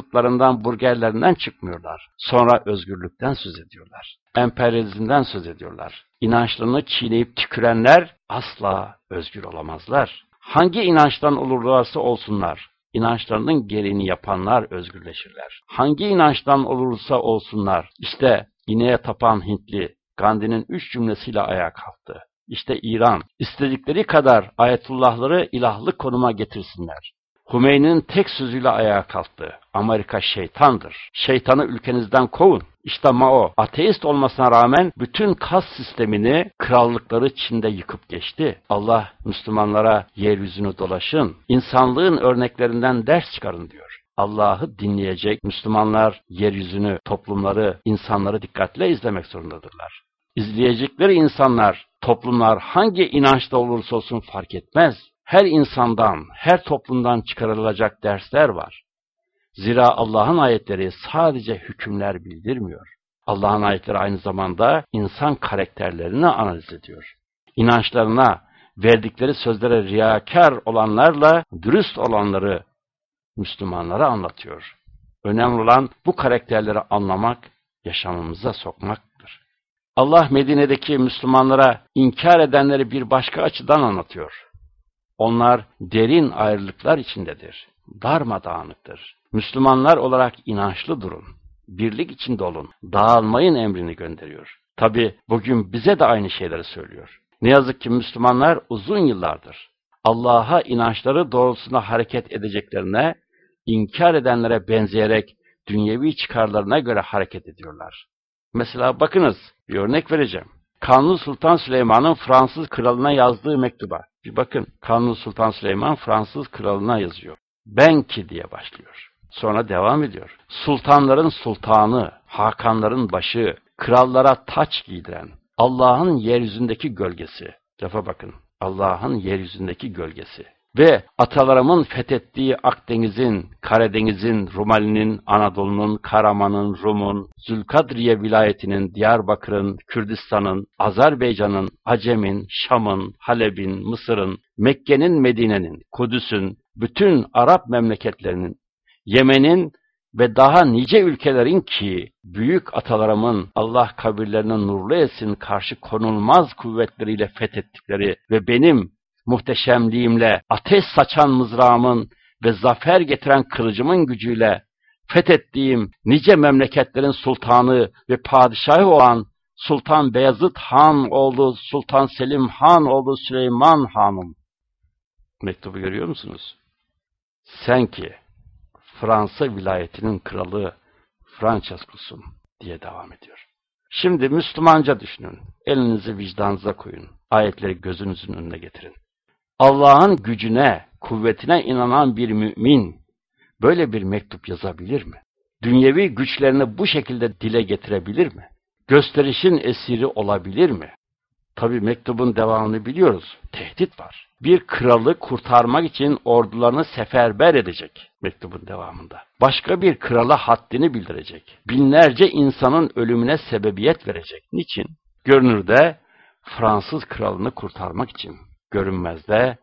burgerlerinden çıkmıyorlar. Sonra özgürlükten söz ediyorlar. Emperyalizmden söz ediyorlar. İnançlarını çiğneyip tükürenler asla özgür olamazlar. Hangi inançtan olurlarsa olsunlar, inançlarının gereğini yapanlar özgürleşirler. Hangi inançtan olursa olsunlar, işte ineğe tapan Hintli, Gandhi'nin üç cümlesiyle ayağa kalktı. İşte İran, istedikleri kadar ayetullahları ilahlık konuma getirsinler. Hümeyni'nin tek sözüyle ayağa kalktı. Amerika şeytandır. Şeytanı ülkenizden kovun. İşte Mao, ateist olmasına rağmen bütün kas sistemini krallıkları Çin'de yıkıp geçti. Allah Müslümanlara yeryüzünü dolaşın, insanlığın örneklerinden ders çıkarın diyor. Allah'ı dinleyecek Müslümanlar yeryüzünü, toplumları, insanları dikkatle izlemek zorundadırlar. İzleyecekleri insanlar, toplumlar hangi inançta olursa olsun fark etmez. Her insandan, her toplumdan çıkarılacak dersler var. Zira Allah'ın ayetleri sadece hükümler bildirmiyor. Allah'ın ayetleri aynı zamanda insan karakterlerini analiz ediyor. İnançlarına, verdikleri sözlere riyakar olanlarla dürüst olanları Müslümanlara anlatıyor. Önemli olan bu karakterleri anlamak, yaşamımıza sokmaktır. Allah Medine'deki Müslümanlara inkar edenleri bir başka açıdan anlatıyor. Onlar derin ayrılıklar içindedir. Darmadağınıktır. Müslümanlar olarak inançlı durun. Birlik içinde olun. Dağılmayın emrini gönderiyor. Tabi bugün bize de aynı şeyleri söylüyor. Ne yazık ki Müslümanlar uzun yıllardır Allah'a inançları doğrultusunda hareket edeceklerine, inkar edenlere benzeyerek dünyevi çıkarlarına göre hareket ediyorlar. Mesela bakınız, bir örnek vereceğim. Kanuni Sultan Süleyman'ın Fransız kralına yazdığı mektuba. Bir bakın, Kanuni Sultan Süleyman Fransız kralına yazıyor. Ben ki diye başlıyor. Sonra devam ediyor. Sultanların sultanı, hakanların başı, krallara taç giydiren, Allah'ın yeryüzündeki gölgesi. Lafa bakın. Allah'ın yeryüzündeki gölgesi. Ve atalarımın fethettiği Akdeniz'in, Karadeniz'in, Rumeli'nin, Anadolu'nun, Karaman'ın, Rum'un, Zülkadriye vilayetinin, Diyarbakır'ın, Kürdistan'ın, Azerbaycan'ın, Acem'in, Şam'ın, Halep'in, Mısır'ın, Mekke'nin, Medine'nin, Kudüs'ün, bütün Arap memleketlerinin, Yemen'in ve daha nice ülkelerin ki büyük atalarımın Allah kabirlerine nurlu etsin karşı konulmaz kuvvetleriyle fethettikleri ve benim muhteşemliğimle ateş saçan mızrağımın ve zafer getiren kılıcımın gücüyle fethettiğim nice memleketlerin sultanı ve padişahı olan Sultan Beyazıt Han oğlu Sultan Selim Han oğlu Süleyman Hanım. Mektubu görüyor musunuz? Sen ki Fransa vilayetinin kralı Francesco'sun diye devam ediyor. Şimdi Müslümanca düşünün. Elinizi vicdanınıza koyun. Ayetleri gözünüzün önüne getirin. Allah'ın gücüne, kuvvetine inanan bir mümin böyle bir mektup yazabilir mi? Dünyevi güçlerini bu şekilde dile getirebilir mi? Gösterişin esiri olabilir mi? Tabi mektubun devamını biliyoruz. Tehdit var. Bir kralı kurtarmak için ordularını seferber edecek mektubun devamında. Başka bir krala haddini bildirecek. Binlerce insanın ölümüne sebebiyet verecek. Niçin? Görünürde Fransız kralını kurtarmak için. Görünmezde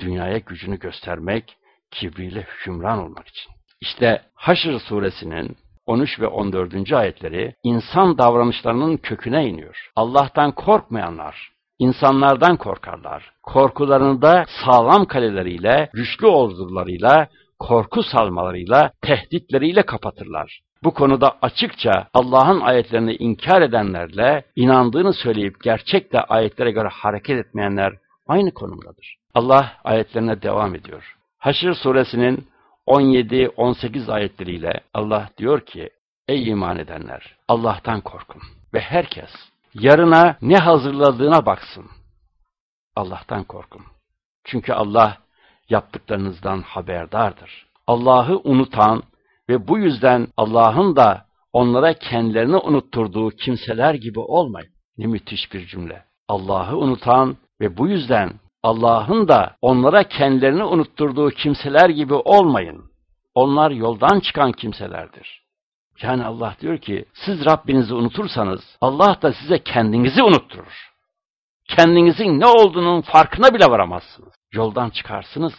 dünyaya gücünü göstermek, kibriyle hükümran olmak için. İşte Haşr suresinin 13 ve 14. ayetleri insan davranışlarının köküne iniyor. Allah'tan korkmayanlar, insanlardan korkarlar. Korkularını da sağlam kaleleriyle, güçlü ordularıyla, korku salmalarıyla, tehditleriyle kapatırlar. Bu konuda açıkça Allah'ın ayetlerini inkar edenlerle, inandığını söyleyip gerçekle ayetlere göre hareket etmeyenler aynı konumdadır. Allah ayetlerine devam ediyor. Haşr suresinin 17-18 ayetleriyle Allah diyor ki, Ey iman edenler! Allah'tan korkun ve herkes yarına ne hazırladığına baksın. Allah'tan korkun. Çünkü Allah yaptıklarınızdan haberdardır. Allah'ı unutan ve bu yüzden Allah'ın da onlara kendilerini unutturduğu kimseler gibi olmayın. Ne müthiş bir cümle. Allah'ı unutan ve bu yüzden Allah'ın da onlara kendilerini unutturduğu kimseler gibi olmayın. Onlar yoldan çıkan kimselerdir. Yani Allah diyor ki, siz Rabbinizi unutursanız, Allah da size kendinizi unutturur. Kendinizin ne olduğunun farkına bile varamazsınız. Yoldan çıkarsınız.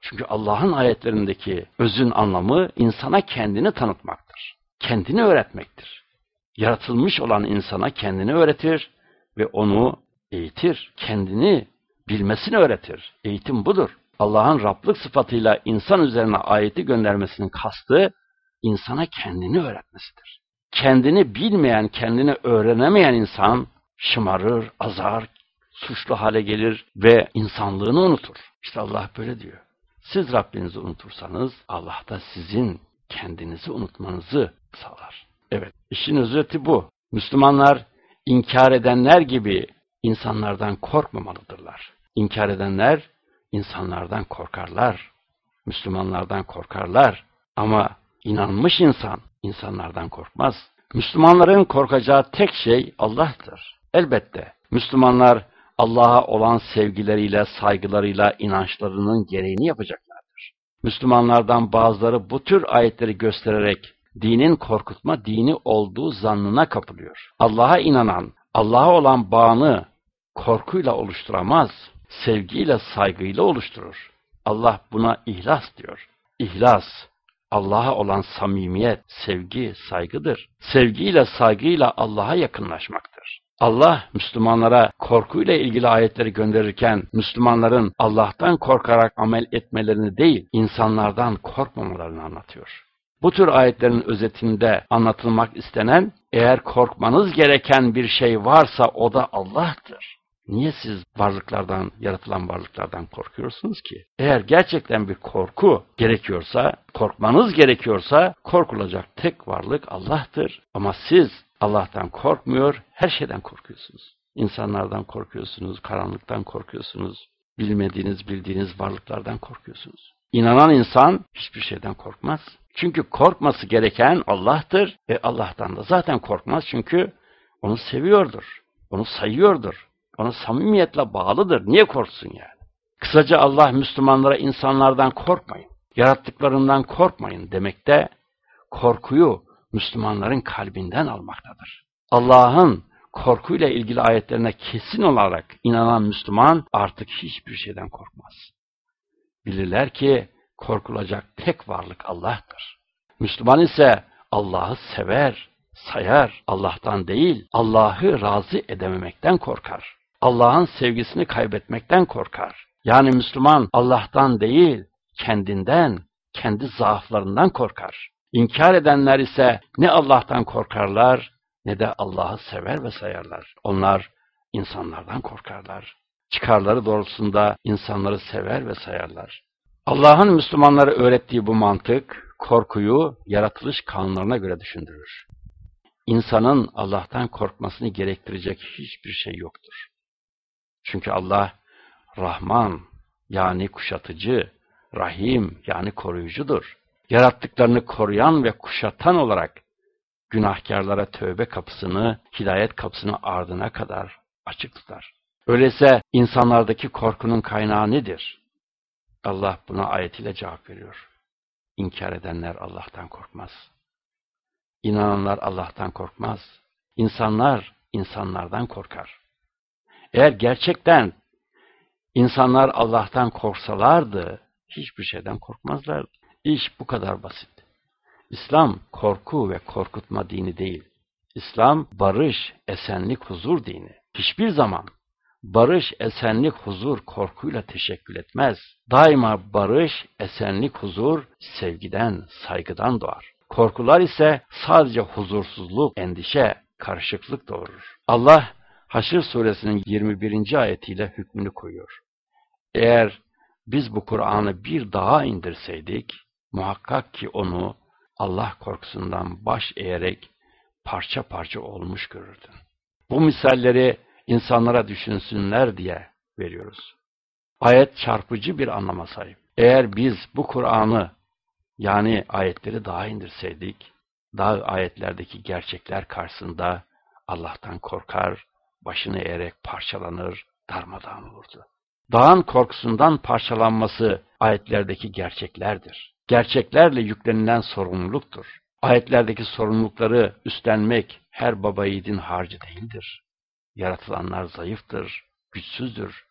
Çünkü Allah'ın ayetlerindeki özün anlamı insana kendini tanıtmaktır. Kendini öğretmektir. Yaratılmış olan insana kendini öğretir ve onu eğitir. Kendini bilmesini öğretir. Eğitim budur. Allah'ın Rablık sıfatıyla insan üzerine ayeti göndermesinin kastı insana kendini öğretmesidir. Kendini bilmeyen, kendini öğrenemeyen insan şımarır, azar, suçlu hale gelir ve insanlığını unutur. İşte Allah böyle diyor. Siz Rabbinizi unutursanız Allah da sizin kendinizi unutmanızı sağlar. Evet, işin özeti bu. Müslümanlar inkar edenler gibi insanlardan korkmamalıdırlar. İnkar edenler insanlardan korkarlar. Müslümanlardan korkarlar. Ama inanmış insan insanlardan korkmaz. Müslümanların korkacağı tek şey Allah'tır. Elbette Müslümanlar Allah'a olan sevgileriyle, saygılarıyla inançlarının gereğini yapacaklardır. Müslümanlardan bazıları bu tür ayetleri göstererek dinin korkutma dini olduğu zannına kapılıyor. Allah'a inanan, Allah'a olan bağını korkuyla oluşturamaz, sevgiyle, saygıyla oluşturur. Allah buna ihlas diyor. İhlas, Allah'a olan samimiyet, sevgi, saygıdır. Sevgiyle, saygıyla Allah'a yakınlaşmaktır. Allah Müslümanlara korkuyla ilgili ayetleri gönderirken Müslümanların Allah'tan korkarak amel etmelerini değil, insanlardan korkmamalarını anlatıyor. Bu tür ayetlerin özetinde anlatılmak istenen, eğer korkmanız gereken bir şey varsa o da Allah'tır. Niye siz varlıklardan, yaratılan varlıklardan korkuyorsunuz ki? Eğer gerçekten bir korku gerekiyorsa, korkmanız gerekiyorsa, korkulacak tek varlık Allah'tır. Ama siz Allah'tan korkmuyor, her şeyden korkuyorsunuz. İnsanlardan korkuyorsunuz, karanlıktan korkuyorsunuz, bilmediğiniz, bildiğiniz varlıklardan korkuyorsunuz. İnanan insan hiçbir şeyden korkmaz. Çünkü korkması gereken Allah'tır ve Allah'tan da zaten korkmaz çünkü onu seviyordur, onu sayıyordur, ona samimiyetle bağlıdır. Niye korksun yani? Kısaca Allah Müslümanlara insanlardan korkmayın, yarattıklarından korkmayın demekte korkuyu Müslümanların kalbinden almaktadır. Allah'ın korkuyla ilgili ayetlerine kesin olarak inanan Müslüman artık hiçbir şeyden korkmaz. Bilirler ki korkulacak tek varlık Allah'tır. Müslüman ise Allah'ı sever, sayar, Allah'tan değil, Allah'ı razı edememekten korkar. Allah'ın sevgisini kaybetmekten korkar. Yani Müslüman Allah'tan değil, kendinden, kendi zaaflarından korkar. İnkar edenler ise ne Allah'tan korkarlar ne de Allah'ı sever ve sayarlar. Onlar insanlardan korkarlar. Çıkarları doğrultusunda insanları sever ve sayarlar. Allah'ın Müslümanlara öğrettiği bu mantık, korkuyu yaratılış kanunlarına göre düşündürür. İnsanın Allah'tan korkmasını gerektirecek hiçbir şey yoktur. Çünkü Allah Rahman yani kuşatıcı, Rahim yani koruyucudur. Yarattıklarını koruyan ve kuşatan olarak günahkarlara tövbe kapısını, hidayet kapısını ardına kadar açık tutar. Öyleyse insanlardaki korkunun kaynağı nedir? Allah buna ayetiyle cevap veriyor. İnkar edenler Allah'tan korkmaz. İnananlar Allah'tan korkmaz. İnsanlar insanlardan korkar. Eğer gerçekten insanlar Allah'tan korksalardı, hiçbir şeyden korkmazlardı. İş bu kadar basit. İslam korku ve korkutma dini değil. İslam barış, esenlik, huzur dini. Hiçbir zaman barış, esenlik, huzur korkuyla teşekkül etmez. Daima barış, esenlik, huzur sevgiden, saygıdan doğar. Korkular ise sadece huzursuzluk, endişe, karışıklık doğurur. Allah Haşr suresinin 21. ayetiyle hükmünü koyuyor. Eğer biz bu Kur'an'ı bir dağa indirseydik, muhakkak ki onu Allah korkusundan baş eğerek parça parça olmuş görürdün. Bu misalleri insanlara düşünsünler diye veriyoruz. Ayet çarpıcı bir anlama sahip. Eğer biz bu Kur'an'ı yani ayetleri daha indirseydik, daha ayetlerdeki gerçekler karşısında Allah'tan korkar, başını eğerek parçalanır, darmadağın olurdu. Dağın korkusundan parçalanması ayetlerdeki gerçeklerdir. Gerçeklerle yüklenilen sorumluluktur. Ayetlerdeki sorumlulukları üstlenmek her baba yiğidin harcı değildir. Yaratılanlar zayıftır, güçsüzdür.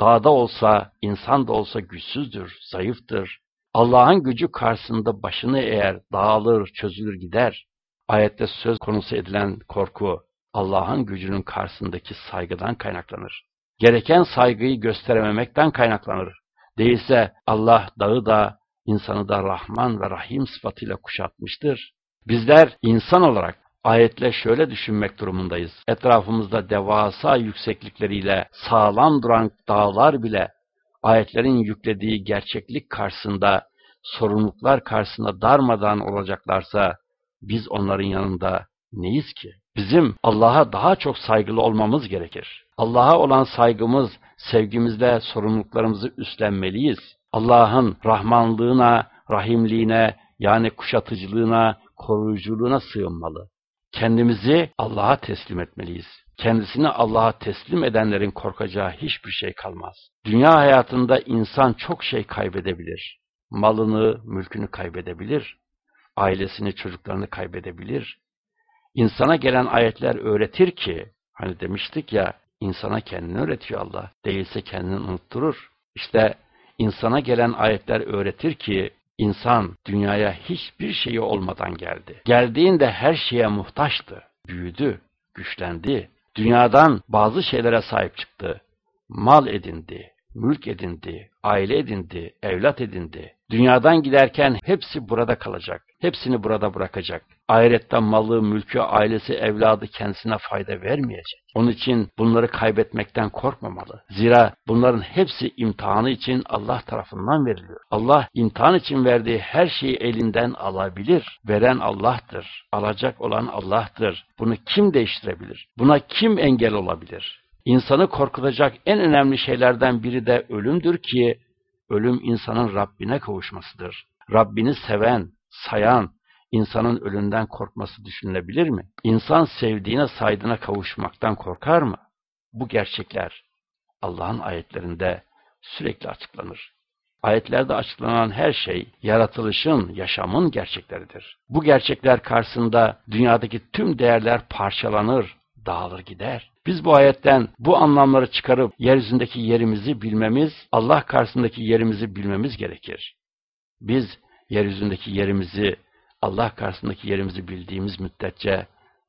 Dağda olsa, insan da olsa güçsüzdür, zayıftır. Allah'ın gücü karşısında başını eğer dağılır, çözülür gider. Ayette söz konusu edilen korku, Allah'ın gücünün karşısındaki saygıdan kaynaklanır. Gereken saygıyı gösterememekten kaynaklanır. Değilse Allah dağı da, insanı da Rahman ve Rahim sıfatıyla kuşatmıştır. Bizler insan olarak ayetle şöyle düşünmek durumundayız. Etrafımızda devasa yükseklikleriyle sağlam duran dağlar bile ayetlerin yüklediği gerçeklik karşısında, sorumluluklar karşısında darmadan olacaklarsa biz onların yanında neyiz ki? Bizim Allah'a daha çok saygılı olmamız gerekir. Allah'a olan saygımız, sevgimizle sorumluluklarımızı üstlenmeliyiz. Allah'ın rahmanlığına, rahimliğine yani kuşatıcılığına, koruyuculuğuna sığınmalı. Kendimizi Allah'a teslim etmeliyiz. Kendisini Allah'a teslim edenlerin korkacağı hiçbir şey kalmaz. Dünya hayatında insan çok şey kaybedebilir. Malını, mülkünü kaybedebilir. Ailesini, çocuklarını kaybedebilir. İnsana gelen ayetler öğretir ki, hani demiştik ya, insana kendini öğretiyor Allah. Değilse kendini unutturur. İşte insana gelen ayetler öğretir ki, insan dünyaya hiçbir şeyi olmadan geldi. Geldiğinde her şeye muhtaçtı. Büyüdü, güçlendi. Dünyadan bazı şeylere sahip çıktı. Mal edindi, mülk edindi, aile edindi, evlat edindi. Dünyadan giderken hepsi burada kalacak. Hepsini burada bırakacak. Ahirette malı, mülkü, ailesi, evladı kendisine fayda vermeyecek. Onun için bunları kaybetmekten korkmamalı. Zira bunların hepsi imtihanı için Allah tarafından veriliyor. Allah imtihan için verdiği her şeyi elinden alabilir. Veren Allah'tır. Alacak olan Allah'tır. Bunu kim değiştirebilir? Buna kim engel olabilir? İnsanı korkutacak en önemli şeylerden biri de ölümdür ki ölüm insanın Rabbine kavuşmasıdır. Rabbini seven, sayan, insanın ölümden korkması düşünülebilir mi? İnsan sevdiğine saydığına kavuşmaktan korkar mı? Bu gerçekler Allah'ın ayetlerinde sürekli açıklanır. Ayetlerde açıklanan her şey yaratılışın, yaşamın gerçekleridir. Bu gerçekler karşısında dünyadaki tüm değerler parçalanır, dağılır gider. Biz bu ayetten bu anlamları çıkarıp yeryüzündeki yerimizi bilmemiz, Allah karşısındaki yerimizi bilmemiz gerekir. Biz yeryüzündeki yerimizi, Allah karşısındaki yerimizi bildiğimiz müddetçe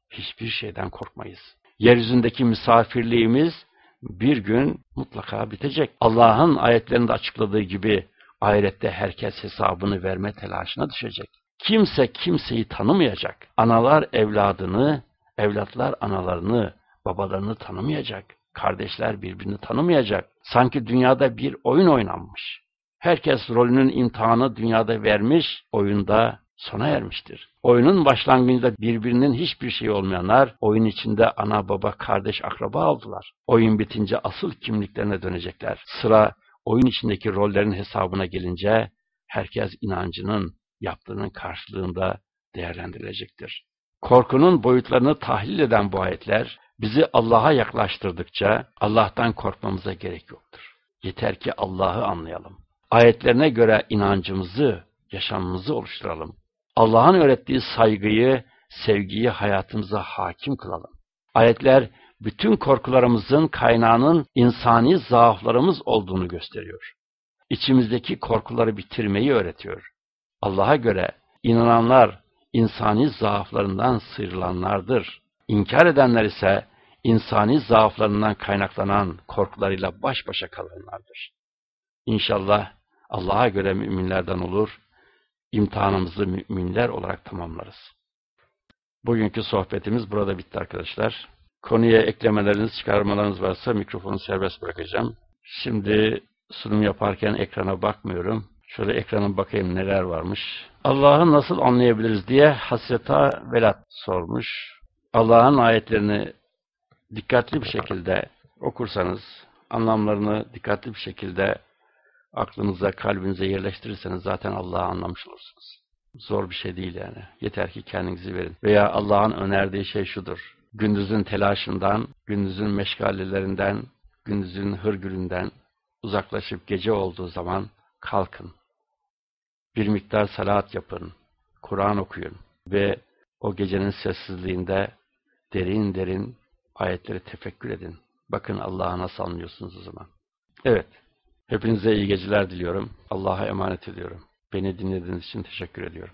hiçbir şeyden korkmayız. Yeryüzündeki misafirliğimiz bir gün mutlaka bitecek. Allah'ın ayetlerinde açıkladığı gibi ahirette herkes hesabını verme telaşına düşecek. Kimse kimseyi tanımayacak. Analar evladını, evlatlar analarını, babalarını tanımayacak. Kardeşler birbirini tanımayacak. Sanki dünyada bir oyun oynanmış. Herkes rolünün imtihanı dünyada vermiş, oyunda sona ermiştir. Oyunun başlangıcında birbirinin hiçbir şey olmayanlar, oyun içinde ana baba kardeş akraba oldular. Oyun bitince asıl kimliklerine dönecekler. Sıra oyun içindeki rollerin hesabına gelince, herkes inancının, yaptığının karşılığında değerlendirilecektir. Korkunun boyutlarını tahlil eden bu ayetler, bizi Allah'a yaklaştırdıkça Allah'tan korkmamıza gerek yoktur. Yeter ki Allah'ı anlayalım. Ayetlerine göre inancımızı, yaşamımızı oluşturalım. Allah'ın öğrettiği saygıyı, sevgiyi hayatımıza hakim kılalım. Ayetler bütün korkularımızın kaynağının insani zaaflarımız olduğunu gösteriyor. İçimizdeki korkuları bitirmeyi öğretiyor. Allah'a göre inananlar insani zaaflarından sıyrılanlardır. İnkar edenler ise insani zaaflarından kaynaklanan korkularıyla baş başa kalanlardır. İnşallah Allah'a göre müminlerden olur, imtihanımızı müminler olarak tamamlarız. Bugünkü sohbetimiz burada bitti arkadaşlar. Konuya eklemeleriniz, çıkarmalarınız varsa mikrofonu serbest bırakacağım. Şimdi sunum yaparken ekrana bakmıyorum. Şöyle ekrana bakayım neler varmış. Allah'ı nasıl anlayabiliriz diye Hasreta Velat sormuş. Allah'ın ayetlerini dikkatli bir şekilde okursanız, anlamlarını dikkatli bir şekilde aklınıza, kalbinize yerleştirirseniz zaten Allah'ı anlamış olursunuz. Zor bir şey değil yani. Yeter ki kendinizi verin. Veya Allah'ın önerdiği şey şudur. Gündüzün telaşından, gündüzün meşgalelerinden, gündüzün hırgüründen uzaklaşıp gece olduğu zaman kalkın. Bir miktar salat yapın, Kur'an okuyun ve o gecenin sessizliğinde derin derin ayetleri tefekkür edin. Bakın Allah'a nasıl anlıyorsunuz o zaman. Evet, hepinize iyi geceler diliyorum. Allah'a emanet ediyorum. Beni dinlediğiniz için teşekkür ediyorum.